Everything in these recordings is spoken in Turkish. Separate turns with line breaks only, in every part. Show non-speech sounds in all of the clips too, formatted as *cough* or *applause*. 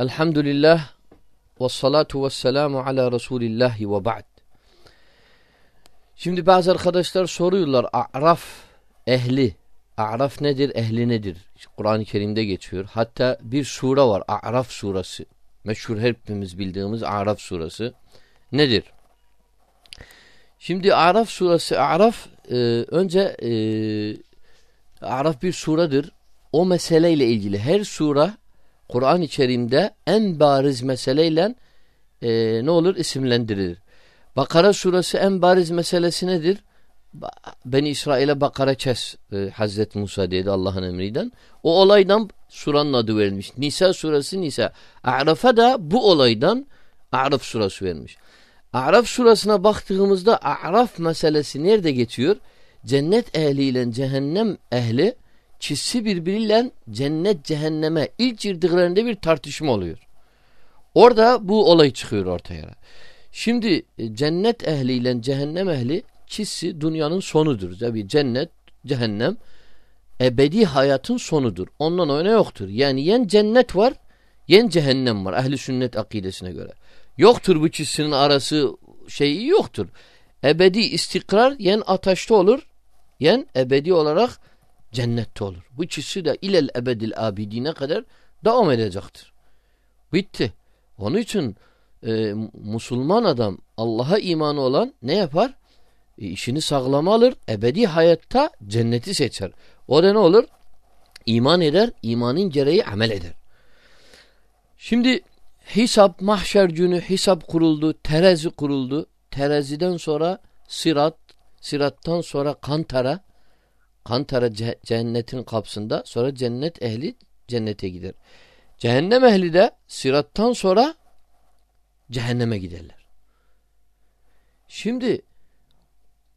Elhamdülillah ve salatu ve selamu ala Resulillahi ve ba'd. Şimdi bazı arkadaşlar soruyorlar A'raf ehli. A'raf nedir? Ehli nedir? Kur'an-ı Kerim'de geçiyor. Hatta bir sure var. A'raf surası. Meşhur hepimiz bildiğimiz A'raf surası. Nedir? Şimdi A'raf surası A'raf e, önce e, A'raf bir suredir. O meseleyle ilgili her sure Kur'an-ı Kerim'de en bariz meseleyle e, ne olur isimlendirilir. Bakara suresi en bariz meselesi nedir? Beni İsrail'e Bakara kes e, Hazreti Musa dedi Allah'ın emriyle. O olaydan suranın adı verilmiş. Nisa suresi Nisa. A'raf'a da bu olaydan A'raf suresi vermiş. A'raf surasına baktığımızda A'raf meselesi nerede geçiyor? Cennet ehliyle cehennem ehli çizsi birbiriyle cennet cehenneme ilk girdiklerinde bir tartışma oluyor. Orada bu olay çıkıyor ortaya. Şimdi e, cennet ehliyle cehennem ehli çizsi dünyanın sonudur. Tabi cennet, cehennem ebedi hayatın sonudur. Ondan oyna yoktur. Yani yen cennet var, yen cehennem var. Ehli sünnet akidesine göre. Yoktur bu çizsinin arası şeyi yoktur. Ebedi istikrar yen ateşte olur, yen ebedi olarak cennette olur. Bu ikisi de ilel ebedil abidine kadar devam edecektir. Bitti. Onun için e, Müslüman adam Allah'a imanı olan ne yapar? E, işini sağlama alır. Ebedi hayatta cenneti seçer. O da ne olur? İman eder. imanın gereği amel eder. Şimdi hesap mahşer günü hesap kuruldu. Terazi kuruldu. Teraziden sonra sirat, sirattan sonra kantara, Kantara cennetin kapsında sonra cennet ehli cennete gider. Cehennem ehli de sirattan sonra cehenneme giderler. Şimdi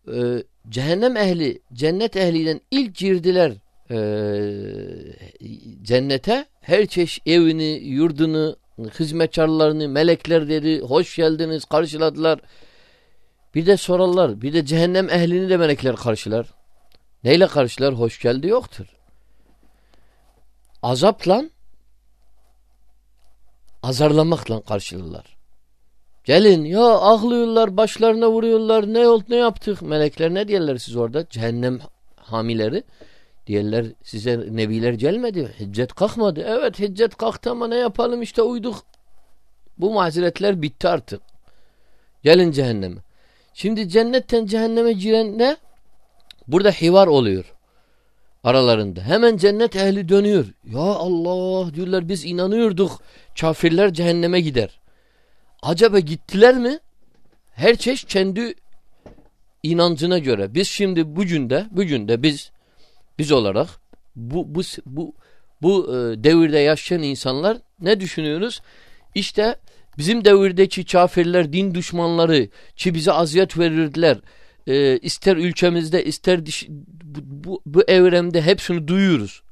e, cehennem ehli cennet ehliyle ilk girdiler e, cennete her çeşit evini, yurdunu, hizmetkarlarını, melekler dedi, hoş geldiniz, karşıladılar. Bir de sorarlar, bir de cehennem ehlini de melekler karşılar. Neyle karşılar? Hoş geldi yoktur. Azapla azarlamakla karşılarlar. Gelin ya ağlıyorlar, başlarına vuruyorlar. Ne oldu, ne yaptık? Melekler ne diyorlar siz orada? Cehennem hamileri. Diyorlar size nebiler gelmedi. Hiccet kalkmadı. Evet hiccet kalktı ama ne yapalım işte uyduk. Bu mazeretler bitti artık. Gelin cehenneme. Şimdi cennetten cehenneme giren ne? Burada hivar oluyor aralarında. Hemen cennet ehli dönüyor. Ya Allah diyorlar biz inanıyorduk. Kafirler cehenneme gider. Acaba gittiler mi? Her çeşit kendi inancına göre. Biz şimdi bugün de bugün de biz biz olarak bu bu bu bu e, devirde yaşayan insanlar ne düşünüyoruz? İşte bizim devirdeki kafirler, din düşmanları ki bize aziyet verirdiler e, ister ülkemizde ister diş, bu, bu, bu evremde hepsini duyuyoruz.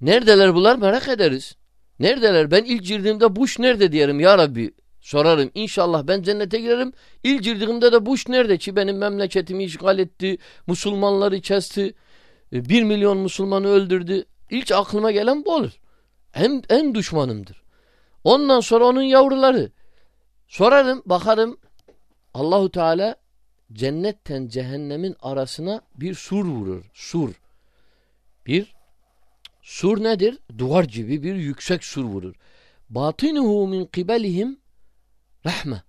Neredeler bunlar merak ederiz. Neredeler? Ben ilk girdiğimde Bush nerede diyelim ya Rabbi sorarım. İnşallah ben cennete girerim. İlk girdiğimde de Bush nerede ki benim memleketimi işgal etti. Müslümanları kesti. E, bir milyon Müslümanı öldürdü. İlk aklıma gelen bu olur. En, en düşmanımdır. Ondan sonra onun yavruları. Sorarım bakarım Allahu Teala cennetten cehennemin arasına bir sur vurur. Sur. Bir sur nedir? Duvar gibi bir yüksek sur vurur. Batinuhu min kibelihim rahme.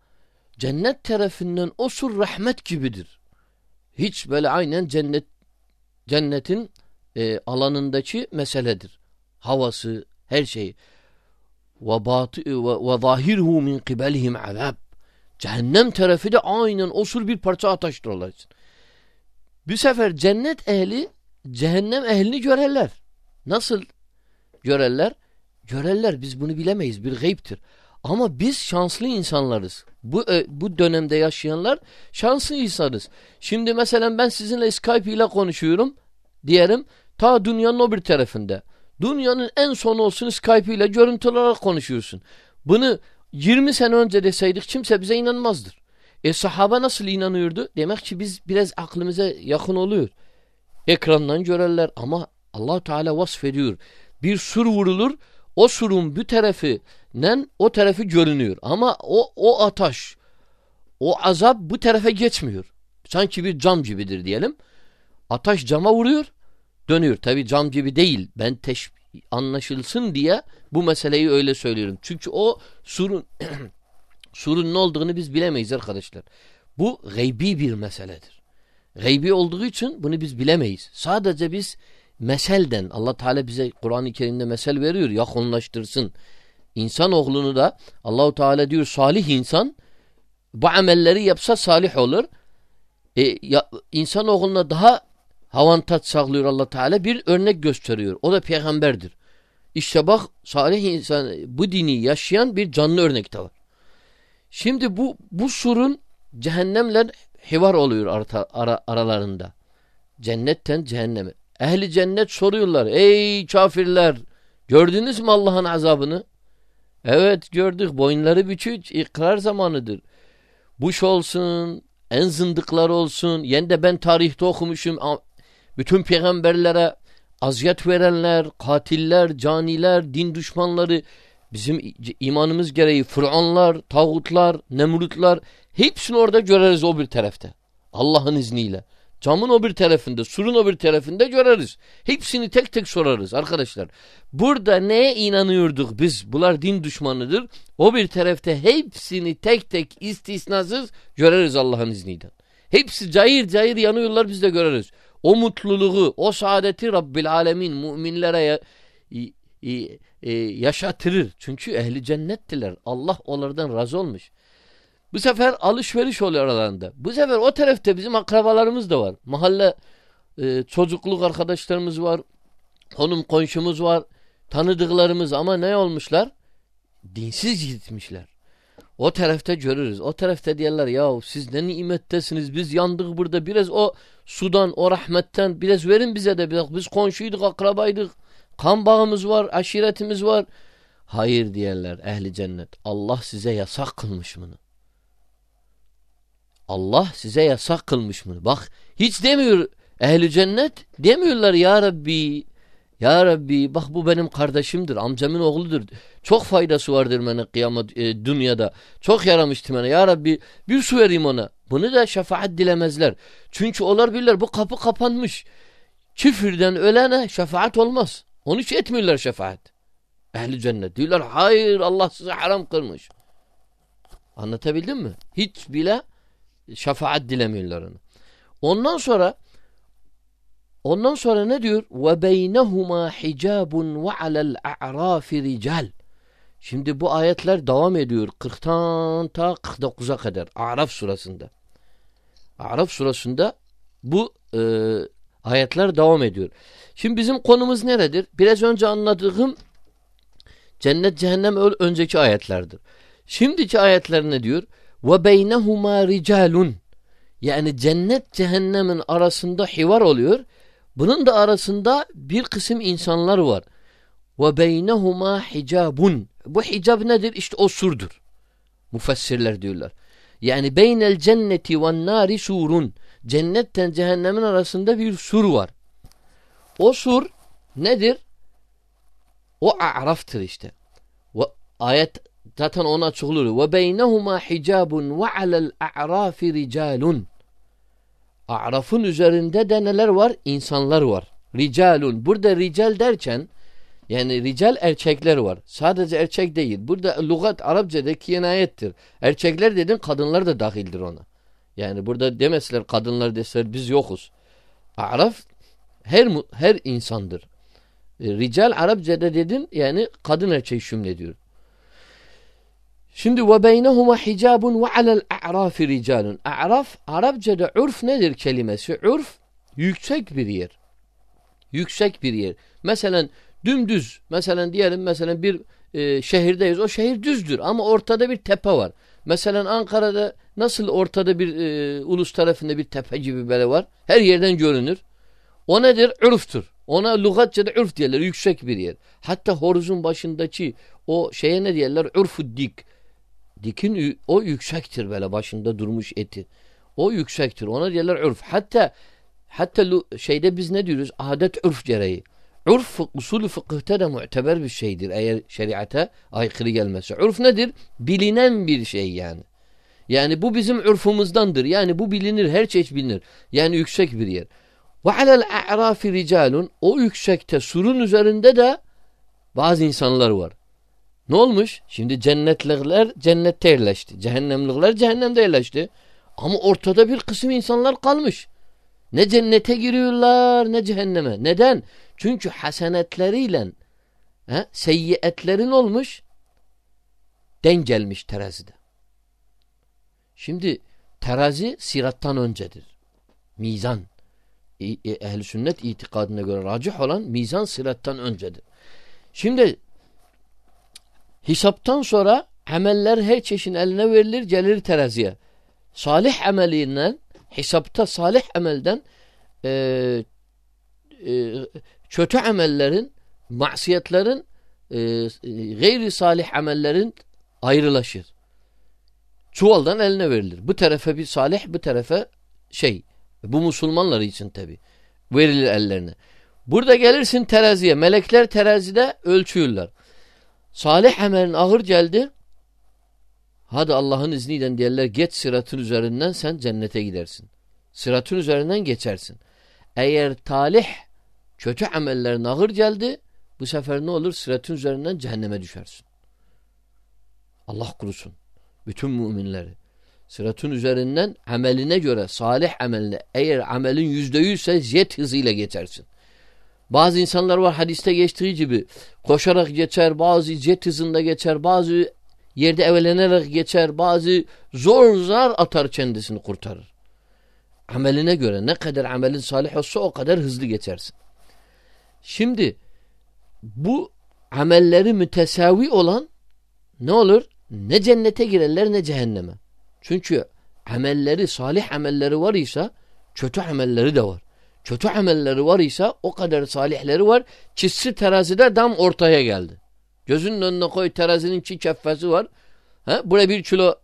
Cennet tarafından o sur rahmet gibidir. Hiç böyle aynen cennet cennetin e, alanındaki meseledir. Havası, her şeyi. Ve batı ve zahirhu min kibelihim azab. Cehennem tarafı da aynen osur bir parça ataştır Allah için. Bir sefer cennet ehli cehennem ehlini görerler. Nasıl görerler? Görerler biz bunu bilemeyiz bir gayiptir. Ama biz şanslı insanlarız. Bu e, bu dönemde yaşayanlar şanslı insanız. Şimdi mesela ben sizinle Skype ile konuşuyorum diyelim ta dünyanın o bir tarafında. Dünyanın en son olsun Skype ile görüntü olarak konuşuyorsun. Bunu 20 sene önce deseydik kimse bize inanmazdır. E sahaba nasıl inanıyordu? Demek ki biz biraz aklımıza yakın oluyor. Ekrandan görürler ama allah Teala vasf ediyor. Bir sur vurulur o surun bir tarafından o tarafı görünüyor. Ama o, o ataş, o azap bu tarafa geçmiyor. Sanki bir cam gibidir diyelim. Ataş cama vuruyor, dönüyor. Tabi cam gibi değil. Ben teş anlaşılsın diye bu meseleyi öyle söylüyorum. Çünkü o surun *clears throat* surun ne olduğunu biz bilemeyiz arkadaşlar. Bu gaybi bir meseledir. Gaybi olduğu için bunu biz bilemeyiz. Sadece biz meselden Allah Teala bize Kur'an-ı Kerim'de mesel veriyor yakınlaştırsın. İnsan oğlunu da Allahu Teala diyor salih insan bu amelleri yapsa salih olur. E, ya, insan oğluna daha avantaj sağlıyor Allah Teala bir örnek gösteriyor. O da peygamberdir. İşte bak salih insan bu dini yaşayan bir canlı örnek de var. Şimdi bu bu surun cehennemle hivar oluyor arta, ara, aralarında. Cennetten cehenneme. Ehli cennet soruyorlar. Ey kafirler gördünüz mü Allah'ın azabını? Evet gördük. Boyunları bükük. ikrar zamanıdır. Buş olsun, en zındıklar olsun. Yen de ben tarihte okumuşum. Bütün peygamberlere aziyet verenler, katiller, caniler, din düşmanları, bizim imanımız gereği Fıranlar, tağutlar, Nemrutlar hepsini orada göreriz o bir tarafta. Allah'ın izniyle. Camın o bir tarafında, surun o bir tarafında göreriz. Hepsini tek tek sorarız arkadaşlar. Burada neye inanıyorduk biz? Bunlar din düşmanıdır. O bir tarafta hepsini tek tek istisnasız göreriz Allah'ın izniyle. Hepsi cayır cayır yanıyorlar biz de göreriz. O mutluluğu, o saadeti Rabbil Alemin müminlere e, yaşatırır. Çünkü ehli cennettiler. Allah onlardan razı olmuş. Bu sefer alışveriş oluyor aralarında. Bu sefer o tarafta bizim akrabalarımız da var. Mahalle e, çocukluk arkadaşlarımız var. Konum komşumuz var. Tanıdıklarımız ama ne olmuşlar? Dinsiz gitmişler. O tarafta görürüz. O tarafta diyorlar ya siz ne nimettesiniz biz yandık burada biraz o sudan o rahmetten biraz verin bize de biraz. Biz komşuyduk akrabaydık. Kan bağımız var aşiretimiz var. Hayır diyorlar ehli cennet. Allah size yasak kılmış bunu. Allah size yasak kılmış bunu. Bak hiç demiyor ehli cennet demiyorlar ya Rabbi ya Rabbi bak bu benim kardeşimdir amcamın oğludur. Çok faydası vardır bana kıyamet e, dünyada. Çok yaramıştı bana ya Rabbi bir su vereyim ona. Bunu da şefaat dilemezler. Çünkü onlar bilirler bu kapı kapanmış. Küfürden ölene şefaat olmaz. Onu hiç etmiyorlar şefaat. Ehli cennet. Diyorlar hayır Allah size haram kılmış. Anlatabildim mi? Hiç bile şefaat dilemiyorlar onu. Ondan sonra ondan sonra ne diyor? Ve beynehuma hicabun ve alel a'rafi rical. Şimdi bu ayetler devam ediyor 40'tan ta 49'a kadar Araf surasında. Araf surasında bu e, ayetler devam ediyor. Şimdi bizim konumuz neredir? Biraz önce anladığım cennet cehennem önceki ayetlerdir. Şimdiki ayetler ne diyor? ve beynehuma ricalun yani cennet cehennemin arasında hivar oluyor. Bunun da arasında bir kısım insanlar var. Ve beynehuma hicabun. Bu hicab nedir? İşte o surdur. Mufassirler diyorlar. Yani beynel cenneti ve nari surun. Cennetten cehennemin arasında bir sur var. O sur nedir? O a'raftır işte. Ve ayet Zaten onu açıklıyor. Ve beynehuma hicabun ve alel a'rafi ricalun. A'rafın üzerinde de neler var? İnsanlar var. Ricalun. Burada rical derken yani rical erkekler var. Sadece erkek değil. Burada lugat Arapçada kinayettir. Erkekler dedin kadınlar da dahildir ona. Yani burada demesler kadınlar deseler biz yokuz. Araf her her insandır. E, rical Arapçada dedin yani kadın erkek şümlediyor. Şimdi ve beynehuma hicabun ve alel a'rafi ricalun. A'raf Arapçada urf nedir kelimesi? Urf yüksek bir yer. Yüksek bir yer. Mesela dümdüz. Mesela diyelim mesela bir e, şehirdeyiz. O şehir düzdür ama ortada bir tepe var. Mesela Ankara'da nasıl ortada bir e, ulus tarafında bir tepe gibi böyle var. Her yerden görünür. O nedir? Urftur. Ona lügatçada urf diyorlar. Yüksek bir yer. Hatta horuzun başındaki o şeye ne diyorlar? Urfu dik. Dikin o yüksektir böyle başında durmuş eti. O yüksektir. Ona diyorlar ürf. Hatta hatta şeyde biz ne diyoruz? Adet ürf gereği. Urf usulü fıkıhta da muteber bir şeydir eğer şeriata aykırı gelmezse. Urf nedir? Bilinen bir şey yani. Yani bu bizim urfumuzdandır. Yani bu bilinir, her şey bilinir. Yani yüksek bir yer. Ve alel a'rafi ricalun o yüksekte surun üzerinde de bazı insanlar var. Ne olmuş? Şimdi cennetlikler cennette yerleşti. Cehennemlikler cehennemde yerleşti. Ama ortada bir kısım insanlar kalmış. Ne cennete giriyorlar ne cehenneme. Neden? Çünkü hasenetleriyle he, seyyiyetlerin olmuş den gelmiş terazide. Şimdi terazi sirattan öncedir. Mizan. Ehl-i sünnet itikadına göre racih olan mizan sirattan öncedir. Şimdi hesaptan sonra ameller her çeşin eline verilir gelir teraziye. Salih amelinden hesapta salih amelden e, e, kötü amellerin masiyetlerin e, gayri salih amellerin ayrılaşır. Çuvaldan eline verilir. Bu tarafa bir salih, bu tarafa şey. Bu Müslümanlar için tabi. Verilir ellerine. Burada gelirsin teraziye. Melekler terazide ölçüyorlar. Salih amelin ağır geldi. Hadi Allah'ın izniyle diyorlar geç sıratın üzerinden sen cennete gidersin. Sıratın üzerinden geçersin. Eğer talih kötü amellerin ağır geldi bu sefer ne olur? Sıratın üzerinden cehenneme düşersin. Allah kurusun. Bütün müminleri. Sıratın üzerinden ameline göre salih ameline eğer amelin yüzde yüzse jet hızıyla geçersin. Bazı insanlar var hadiste geçtiği gibi koşarak geçer, bazı jet hızında geçer, bazı yerde evlenerek geçer, bazı zor zar atar kendisini kurtarır. Ameline göre ne kadar amelin salih olsa o kadar hızlı geçersin. Şimdi bu amelleri mütesavi olan ne olur? Ne cennete girerler ne cehenneme. Çünkü amelleri, salih amelleri var ise kötü amelleri de var. Kötü amelleri var ise o kadar salihleri var. Çizsi terazide dam ortaya geldi. Gözünün önüne koy terazinin çi keffesi var. Ha? Buraya bir kilo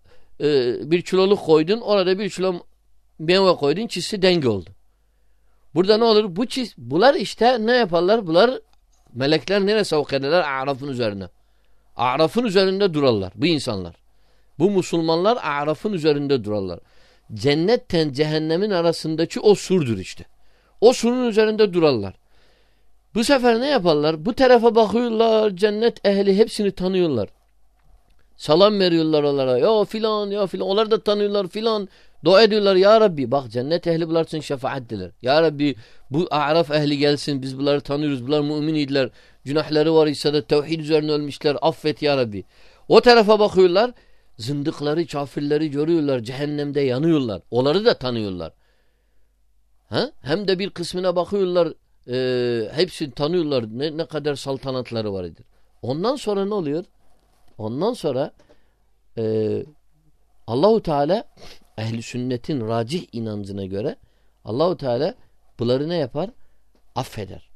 e, bir kiloluk koydun. Orada bir kilo meyve koydun. Çizsi denge oldu. Burada ne olur? Bu çiz, bunlar işte ne yaparlar? Bunlar melekler nereye sevk ederler? Araf'ın üzerine. Araf'ın üzerinde durarlar bu insanlar. Bu Müslümanlar Araf'ın üzerinde durarlar. Cennetten cehennemin arasındaki o surdur işte. O surun üzerinde durarlar. Bu sefer ne yaparlar? Bu tarafa bakıyorlar. Cennet ehli hepsini tanıyorlar. Salam veriyorlar onlara. Ya filan ya filan. Onlar da tanıyorlar filan. Dua ediyorlar ya Rabbi. Bak cennet ehli bunlar için şefaat diler. Ya Rabbi bu araf ehli gelsin. Biz bunları tanıyoruz. Bunlar mümin idiler. Günahları var ise de tevhid üzerine ölmüşler. Affet ya Rabbi. O tarafa bakıyorlar. Zındıkları, kafirleri görüyorlar. Cehennemde yanıyorlar. Onları da tanıyorlar. Ha? Hem de bir kısmına bakıyorlar. E, hepsini tanıyorlar. Ne, ne kadar saltanatları var. Ondan sonra ne oluyor? Ondan sonra e, Allahu Teala ehli sünnetin racih inancına göre Allahu Teala bunları ne yapar? Affeder.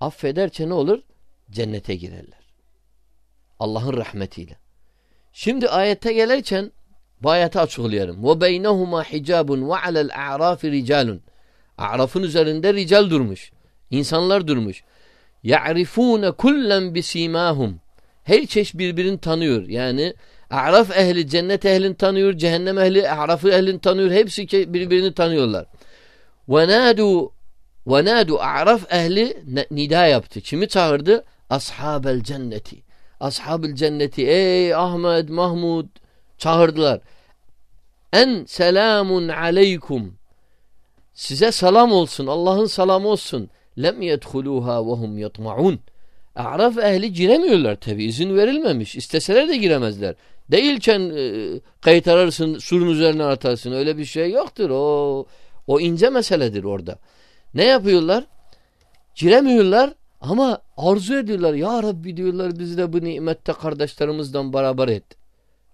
Affederse ne olur? Cennete girerler. Allah'ın rahmetiyle. Şimdi ayete gelirken bu ayeti açıklıyorum. Ve beynehuma hicabun ve alel a'rafi. A'rafın üzerinde rical durmuş. İnsanlar durmuş. Ya'rifune kullen bisimahum. Her çeşit birbirini tanıyor. Yani A'raf ehli cennet ehlini tanıyor, cehennem ehli A'raf'ı ehlini tanıyor. Hepsi birbirini tanıyorlar. Ve nadu A'raf ehli nida yaptı. Kimi çağırdı? Ashabel cenneti. Ashabel cenneti. Ey Ahmet, Mahmud çağırdılar. En selamun aleykum. Size salam olsun. Allah'ın salamı olsun. Lem yedhuluha ve hum yatma'un. A'raf ehli giremiyorlar tabi. izin verilmemiş. İsteseler de giremezler. Değilken e, kayıt ararsın, surun üzerine atarsın. Öyle bir şey yoktur. O o ince meseledir orada. Ne yapıyorlar? Giremiyorlar ama arzu ediyorlar. Ya Rabbi diyorlar bizi de bu nimette kardeşlerimizden beraber et.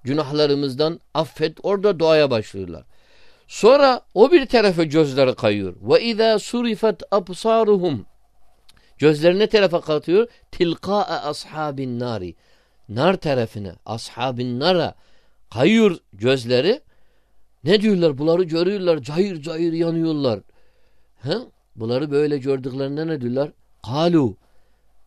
Günahlarımızdan affet. Orada duaya başlıyorlar. Sonra o bir tarafa gözleri kayıyor. Ve izâ surifet absaruhum Gözlerine tarafa katıyor? Tilka'a ashabin nari. Nar tarafına, ashabin nara kayıyor gözleri. Ne diyorlar? Bunları görüyorlar. Cayır cayır yanıyorlar. He? Bunları böyle gördüklerinde ne diyorlar? Kalu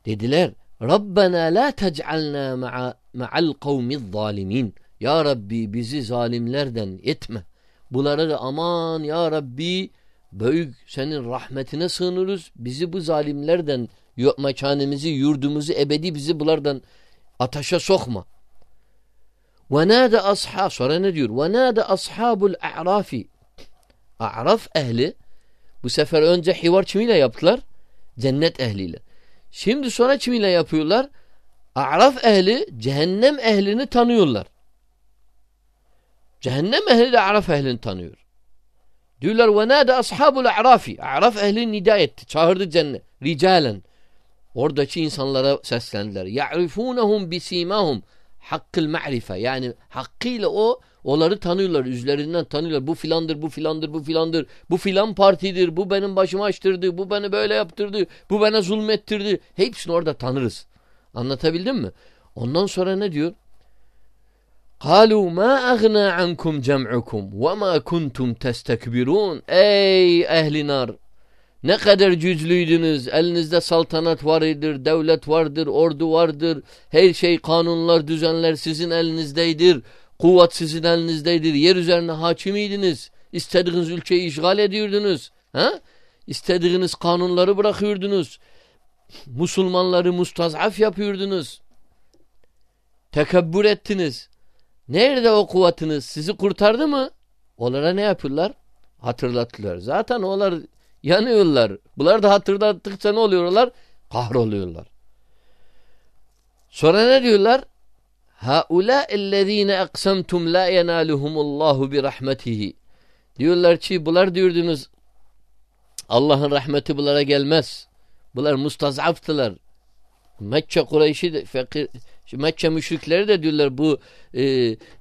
Dediler Rabbena la tec'alna ma'a ma'al kavmiz zalimin. Ya Rabbi bizi zalimlerden etme. Bunları da aman ya Rabbi büyük senin rahmetine sığınırız. Bizi bu zalimlerden mekanımızı, yurdumuzu ebedi bizi bunlardan ateşe sokma. Ve nâde ashab sonra ne diyor? Ve nâde ashabul a'rafi. A'raf ehli bu sefer önce hivar kimiyle yaptılar? Cennet ehliyle. Şimdi sonra kimiyle yapıyorlar? A'raf ehli cehennem ehlini tanıyorlar. Cehennem ehli de A'raf ehlini tanıyor. Diyorlar ve nâde ashabul a'rafi. A'raf ehli nida etti. Çağırdı cennet. Ricalen. Oradaki insanlara seslendiler. Ya'rifunehum bisimahum. Hakkıl ma'rife. Yani hakkıyla o onları tanıyorlar. Üzlerinden tanıyorlar. Bu filandır, bu filandır, bu filandır. Bu filan partidir. Bu benim başımı açtırdı. Bu beni böyle yaptırdı. Bu bana zulmettirdi. Hepsini orada tanırız. Anlatabildim mi? Ondan sonra ne diyor? قالوا ما أغنى عنكم جمعكم وما كنتم تستكبرون Ey ehli nar ne kadar cüzlüydünüz. Elinizde saltanat vardır, devlet vardır, ordu vardır. Her şey kanunlar, düzenler sizin elinizdeydir. Kuvvet sizin elinizdeydir. Yer üzerine hakimiydiniz. İstediğiniz ülkeyi işgal ediyordunuz. Ha? İstediğiniz kanunları bırakıyordunuz. Müslümanları mustazaf yapıyordunuz. Tekebbür ettiniz. Nerede o kuvvetiniz? Sizi kurtardı mı? Onlara ne yapıyorlar? Hatırlattılar. Zaten onlar yanıyorlar. Bunlar da hatırlattıkça ne oluyorlar? Kahroluyorlar. Sonra ne diyorlar? Haula ellezine aksamtum la yenaluhumullahu bi rahmetihi. Diyorlar ki bunlar diyordunuz Allah'ın rahmeti bunlara gelmez. Bunlar mustazaftılar. Mekke Kureyş'i de fakir Mekke müşrikleri de diyorlar bu e,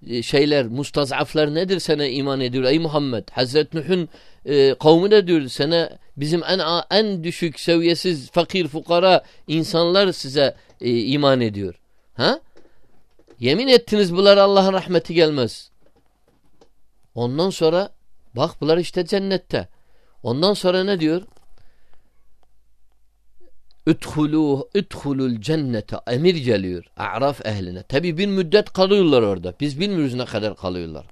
e, şeyler mustazaflar nedir sana iman ediyor ey Muhammed. Hazreti Nuh'un e, kavmi de diyor sana bizim en en düşük seviyesiz fakir fukara insanlar size e, iman ediyor. Ha? Yemin ettiniz bunlar Allah'ın rahmeti gelmez. Ondan sonra bak bunlar işte cennette. Ondan sonra ne diyor? Üdhulu, üdhulul cennete emir geliyor. A'raf ehline. Tabi bir müddet kalıyorlar orada. Biz bilmiyoruz ne kadar kalıyorlar.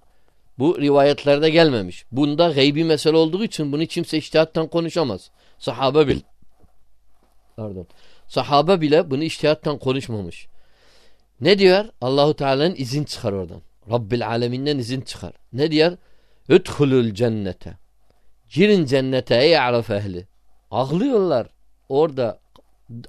Bu rivayetlerde gelmemiş. Bunda gaybi mesele olduğu için bunu kimse iştihattan konuşamaz. Sahabe bil. Pardon. Sahabe bile bunu iştihattan konuşmamış. Ne diyor? Allahu Teala'nın izin çıkar oradan. Rabbil aleminden izin çıkar. Ne diyor? Üdhulul cennete. Girin cennete ey araf ehli. Ağlıyorlar. Orada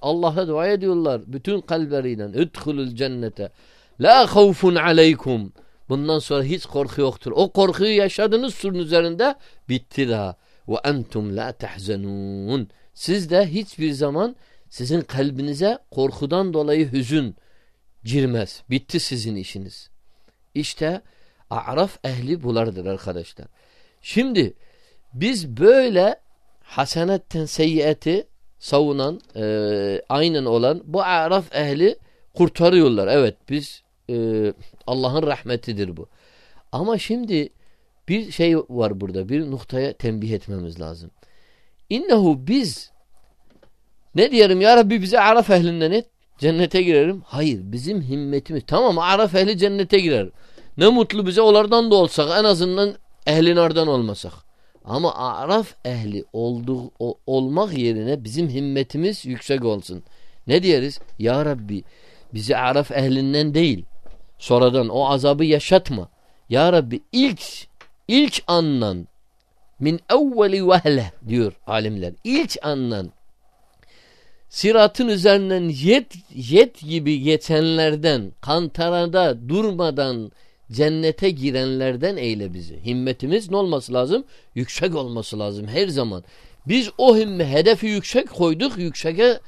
Allah'a dua ediyorlar. Bütün kalpleriyle. Üdhulul cennete. La havfun aleykum. Bundan sonra hiç korku yoktur. O korkuyu yaşadınız surun üzerinde bitti daha. Ve entum la tahzenun. Siz de hiçbir zaman sizin kalbinize korkudan dolayı hüzün girmez. Bitti sizin işiniz. İşte A'raf ehli bulardır arkadaşlar. Şimdi biz böyle hasenetten seyyiyeti savunan e, aynen olan bu A'raf ehli kurtarıyorlar. Evet biz e, Allah'ın rahmetidir bu. Ama şimdi bir şey var burada. Bir noktaya tembih etmemiz lazım. İnnehu biz ne diyelim ya Rabbi bize Araf ehlinden et. Cennete girerim. Hayır bizim himmetimiz. Tamam Araf ehli cennete girer. Ne mutlu bize onlardan da olsak en azından ehli nardan olmasak. Ama Araf ehli olduğu, olmak yerine bizim himmetimiz yüksek olsun. Ne diyeriz? Ya Rabbi bizi Araf ehlinden değil sonradan o azabı yaşatma. Ya Rabbi ilk ilk andan min evveli vehle diyor alimler. İlk andan siratın üzerinden yet, yet gibi geçenlerden kantarada durmadan cennete girenlerden eyle bizi. Himmetimiz ne olması lazım? Yüksek olması lazım her zaman. Biz o himme hedefi yüksek koyduk, yükseğe e,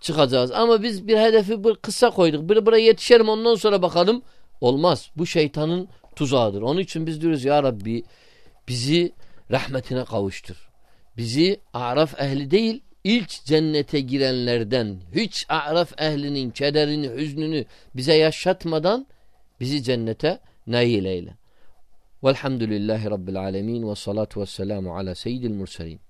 çıkacağız. Ama biz bir hedefi bir kısa koyduk. Bir buraya yetişelim ondan sonra bakalım. Olmaz. Bu şeytanın tuzağıdır. Onun için biz diyoruz ya Rabbi bizi rahmetine kavuştur. Bizi Araf ehli değil ilk cennete girenlerden hiç Araf ehlinin kederini, hüznünü bize yaşatmadan bizi cennete nail eyle. Velhamdülillahi Rabbil alemin ve salatu ve selamu ala seyyidil murselin.